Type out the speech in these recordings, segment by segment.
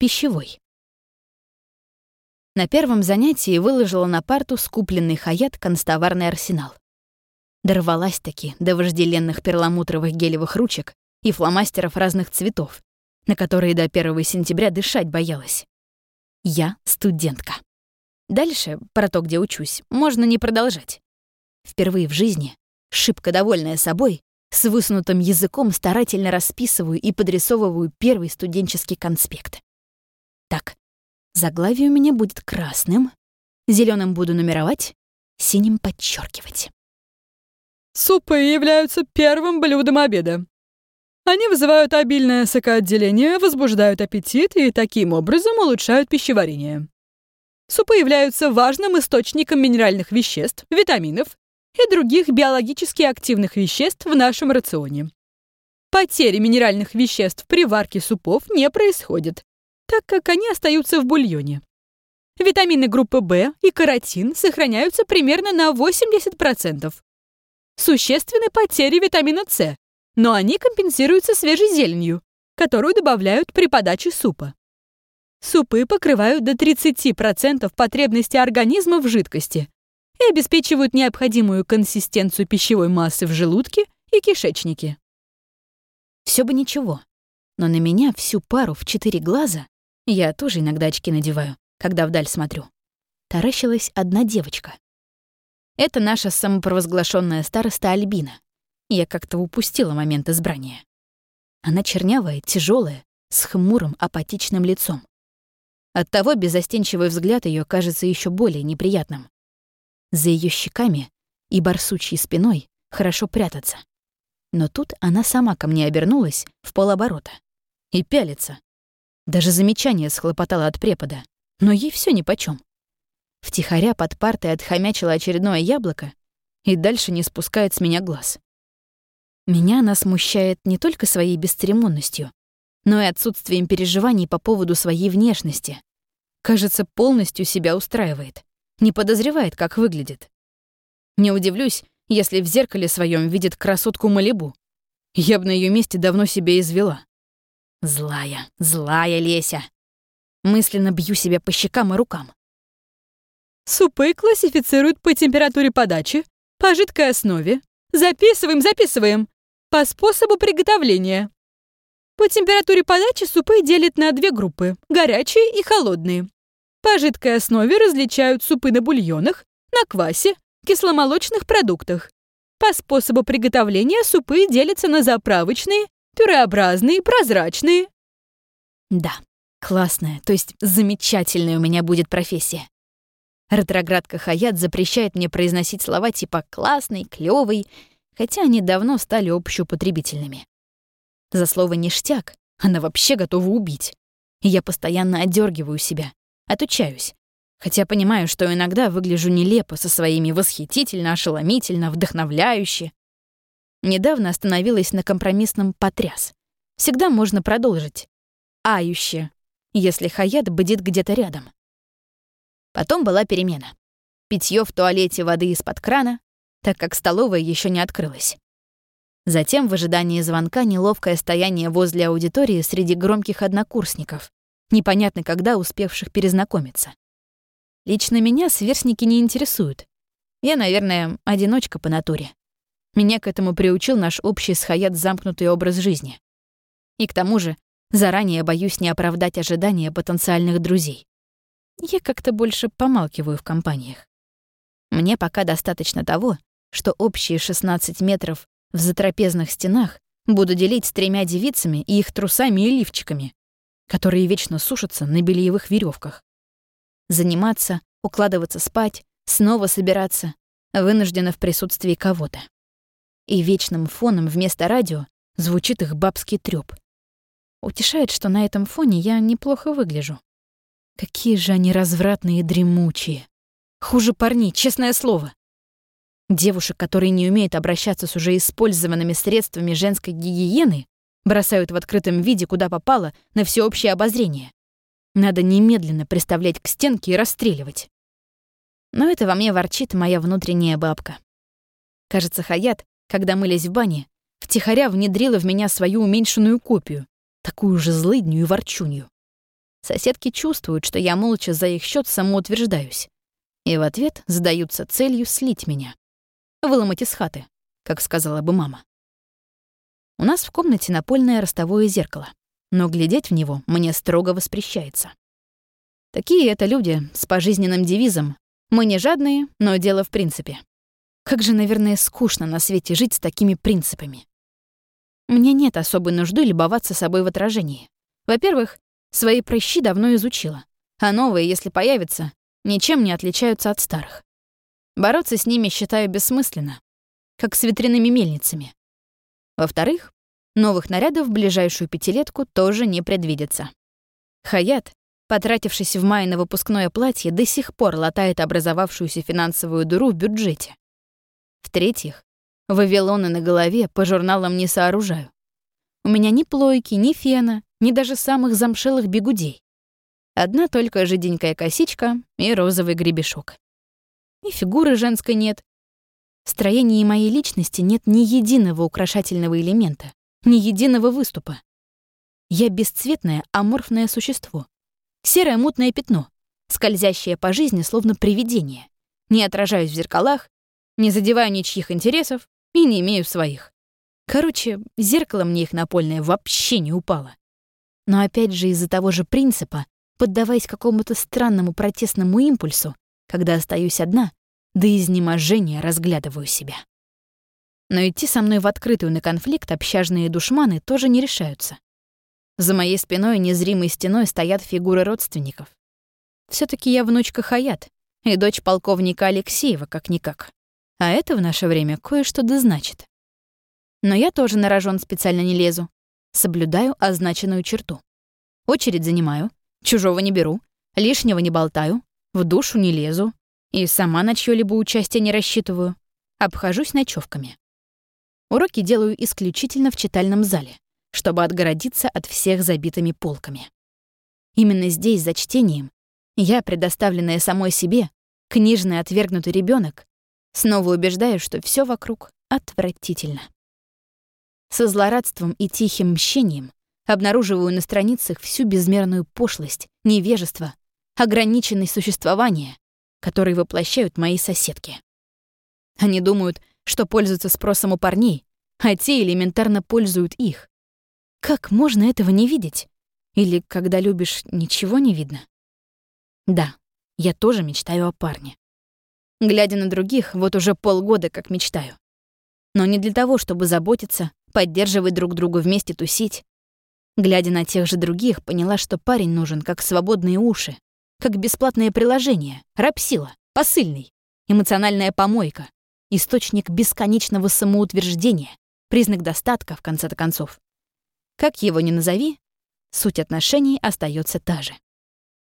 Пищевой. На первом занятии выложила на парту скупленный Хаят констоварный арсенал. Дорвалась-таки до вожделенных перламутровых гелевых ручек и фломастеров разных цветов, на которые до 1 сентября дышать боялась. Я студентка. Дальше, про то, где учусь, можно не продолжать. Впервые в жизни, шибко довольная собой, с высунутым языком старательно расписываю и подрисовываю первый студенческий конспект. Так, заглавие у меня будет красным, зеленым буду нумеровать, синим подчеркивать. Супы являются первым блюдом обеда. Они вызывают обильное сокоотделение, возбуждают аппетит и таким образом улучшают пищеварение. Супы являются важным источником минеральных веществ, витаминов и других биологически активных веществ в нашем рационе. Потери минеральных веществ при варке супов не происходит, так как они остаются в бульоне. Витамины группы В и каротин сохраняются примерно на 80%. Существенны потери витамина С, но они компенсируются свежей зеленью, которую добавляют при подаче супа. Супы покрывают до 30% потребности организма в жидкости и обеспечивают необходимую консистенцию пищевой массы в желудке и кишечнике. Все бы ничего, но на меня всю пару в четыре глаза, я тоже иногда очки надеваю, когда вдаль смотрю, таращилась одна девочка. Это наша самопровозглашенная староста Альбина. Я как-то упустила момент избрания. Она чернявая, тяжелая, с хмурым, апатичным лицом. Оттого безостенчивый взгляд ее кажется еще более неприятным. За ее щеками и барсучьей спиной хорошо прятаться. Но тут она сама ко мне обернулась в полоборота. И пялится. Даже замечание схлопотала от препода. Но ей все нипочём. Втихаря под партой отхомячила очередное яблоко и дальше не спускает с меня глаз. Меня она смущает не только своей бесцеремонностью, но и отсутствием переживаний по поводу своей внешности. Кажется, полностью себя устраивает не подозревает, как выглядит. Не удивлюсь, если в зеркале своем видит красотку Малибу. Я бы на ее месте давно себе извела. Злая, злая Леся. Мысленно бью себя по щекам и рукам. Супы классифицируют по температуре подачи, по жидкой основе. Записываем, записываем. По способу приготовления. По температуре подачи супы делят на две группы – горячие и холодные. По жидкой основе различают супы на бульонах, на квасе, кисломолочных продуктах. По способу приготовления супы делятся на заправочные, пюреобразные, прозрачные. Да, классная, то есть замечательная у меня будет профессия. Ретроградка Хаят запрещает мне произносить слова типа «классный», «клёвый», хотя они давно стали общеупотребительными. За слово «ништяк» она вообще готова убить. И я постоянно одергиваю себя, Отучаюсь. Хотя понимаю, что иногда выгляжу нелепо со своими восхитительно, ошеломительно, вдохновляюще. Недавно остановилась на компромиссном «потряс». Всегда можно продолжить. Ающе, если Хаят бдит где-то рядом. Потом была перемена. Питье в туалете воды из-под крана, так как столовая еще не открылась. Затем в ожидании звонка неловкое стояние возле аудитории среди громких однокурсников, непонятно когда успевших перезнакомиться. Лично меня сверстники не интересуют. Я, наверное, одиночка по натуре. Меня к этому приучил наш общий с Хаят замкнутый образ жизни. И к тому же заранее боюсь не оправдать ожидания потенциальных друзей. Я как-то больше помалкиваю в компаниях. Мне пока достаточно того, что общие 16 метров в затрапезных стенах буду делить с тремя девицами и их трусами и лифчиками, которые вечно сушатся на бельевых веревках. Заниматься, укладываться спать, снова собираться, вынуждена в присутствии кого-то. И вечным фоном вместо радио звучит их бабский трёп. Утешает, что на этом фоне я неплохо выгляжу. Какие же они развратные и дремучие. Хуже парней, честное слово. Девушек, которые не умеют обращаться с уже использованными средствами женской гигиены, бросают в открытом виде, куда попало, на всеобщее обозрение. Надо немедленно приставлять к стенке и расстреливать. Но это во мне ворчит моя внутренняя бабка. Кажется, Хаят, когда мылись в бане, втихаря внедрила в меня свою уменьшенную копию, такую же злыдню и ворчунью. Соседки чувствуют, что я молча за их счет самоутверждаюсь. И в ответ задаются целью слить меня. Выломать из хаты, как сказала бы мама. У нас в комнате напольное ростовое зеркало, но глядеть в него мне строго воспрещается. Такие это люди с пожизненным девизом «Мы не жадные, но дело в принципе». Как же, наверное, скучно на свете жить с такими принципами. Мне нет особой нужды любоваться собой в отражении. Во-первых, свои прыщи давно изучила, а новые, если появятся, ничем не отличаются от старых. Бороться с ними считаю бессмысленно, как с ветряными мельницами. Во-вторых, новых нарядов в ближайшую пятилетку тоже не предвидится. Хаят, потратившись в мае на выпускное платье, до сих пор латает образовавшуюся финансовую дыру в бюджете. В-третьих, Вавилоны на голове по журналам не сооружаю. У меня ни плойки, ни фена, ни даже самых замшелых бегудей. Одна только жиденькая косичка и розовый гребешок. И фигуры женской нет. В строении моей личности нет ни единого украшательного элемента, ни единого выступа. Я бесцветное, аморфное существо. Серое мутное пятно, скользящее по жизни словно привидение. Не отражаюсь в зеркалах, не задеваю ничьих интересов, и не имею своих. Короче, зеркало мне их напольное вообще не упало. Но опять же из-за того же принципа, поддаваясь какому-то странному протестному импульсу, когда остаюсь одна, до изнеможения разглядываю себя. Но идти со мной в открытую на конфликт общажные душманы тоже не решаются. За моей спиной незримой стеной стоят фигуры родственников. все таки я внучка Хаят и дочь полковника Алексеева, как-никак. А это в наше время кое-что да значит. Но я тоже на рожон специально не лезу. Соблюдаю означенную черту. Очередь занимаю, чужого не беру, лишнего не болтаю, в душу не лезу и сама на чьё-либо участие не рассчитываю. Обхожусь ночевками. Уроки делаю исключительно в читальном зале, чтобы отгородиться от всех забитыми полками. Именно здесь, за чтением, я, предоставленная самой себе, книжный отвергнутый ребенок, Снова убеждаю, что все вокруг отвратительно. Со злорадством и тихим мщением обнаруживаю на страницах всю безмерную пошлость, невежество, ограниченность существования, которые воплощают мои соседки. Они думают, что пользуются спросом у парней, а те элементарно пользуют их. Как можно этого не видеть? Или когда любишь, ничего не видно? Да, я тоже мечтаю о парне. Глядя на других, вот уже полгода как мечтаю. Но не для того, чтобы заботиться, поддерживать друг друга вместе, тусить. Глядя на тех же других, поняла, что парень нужен как свободные уши, как бесплатное приложение, рабсила, посыльный, эмоциональная помойка, источник бесконечного самоутверждения, признак достатка, в конце-то концов. Как его ни назови, суть отношений остается та же.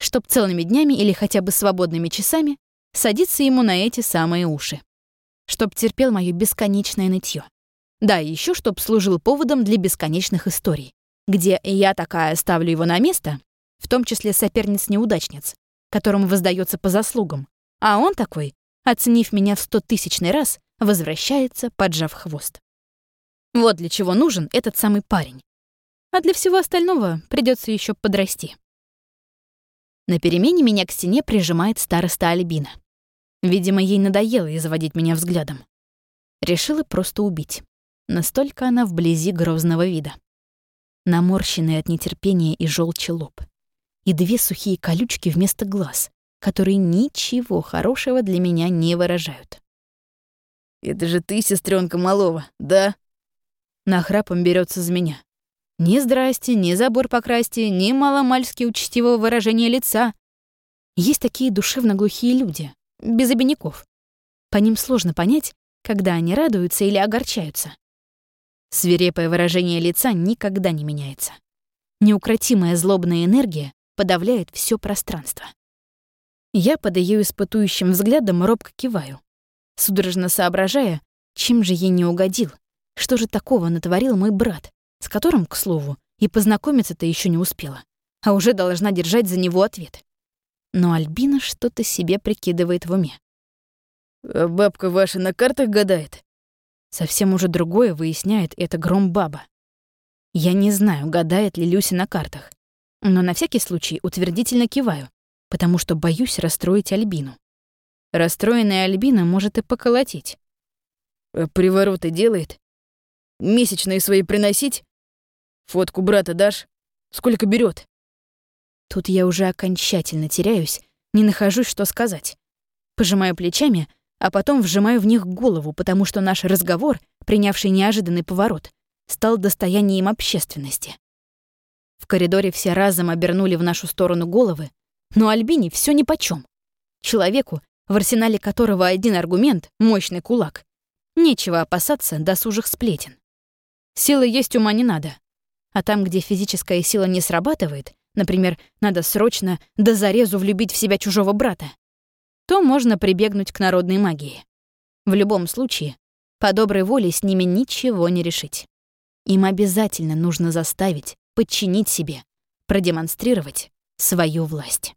Чтоб целыми днями или хотя бы свободными часами садиться ему на эти самые уши. Чтоб терпел моё бесконечное нытье. Да, и ещё чтоб служил поводом для бесконечных историй, где я такая ставлю его на место, в том числе соперниц-неудачниц, которому воздается по заслугам, а он такой, оценив меня в стотысячный раз, возвращается, поджав хвост. Вот для чего нужен этот самый парень. А для всего остального придется еще подрасти. На перемене меня к стене прижимает староста Альбина. Видимо, ей надоело изводить меня взглядом. Решила просто убить. Настолько она вблизи грозного вида. Наморщенный от нетерпения и желчи лоб. И две сухие колючки вместо глаз, которые ничего хорошего для меня не выражают. «Это же ты, сестренка Малова, да?» Нахрапом берется за меня. Ни здрасте, ни забор покрасьте, ни маломальски учтивого выражения лица. Есть такие душевно глухие люди, без обиняков. По ним сложно понять, когда они радуются или огорчаются. Свирепое выражение лица никогда не меняется. Неукротимая злобная энергия подавляет все пространство. Я под ее испытующим взглядом робко киваю, судорожно соображая, чем же ей не угодил, что же такого натворил мой брат, с которым, к слову, и познакомиться-то еще не успела, а уже должна держать за него ответ. Но Альбина что-то себе прикидывает в уме. «А бабка ваша на картах гадает?» Совсем уже другое выясняет это гром баба. Я не знаю, гадает ли Люся на картах. Но на всякий случай утвердительно киваю, потому что боюсь расстроить Альбину. Расстроенная Альбина может и поколотить. «А «Привороты делает? Месячные свои приносить? Фотку брата дашь? Сколько берет? Тут я уже окончательно теряюсь, не нахожусь, что сказать. Пожимаю плечами, а потом вжимаю в них голову, потому что наш разговор, принявший неожиданный поворот, стал достоянием общественности. В коридоре все разом обернули в нашу сторону головы, но Альбине все нипочём. Человеку, в арсенале которого один аргумент — мощный кулак, нечего опасаться досужих сплетен. Силы есть ума не надо. А там, где физическая сила не срабатывает, например, надо срочно до зарезу влюбить в себя чужого брата, то можно прибегнуть к народной магии. В любом случае, по доброй воле с ними ничего не решить. Им обязательно нужно заставить, подчинить себе, продемонстрировать свою власть.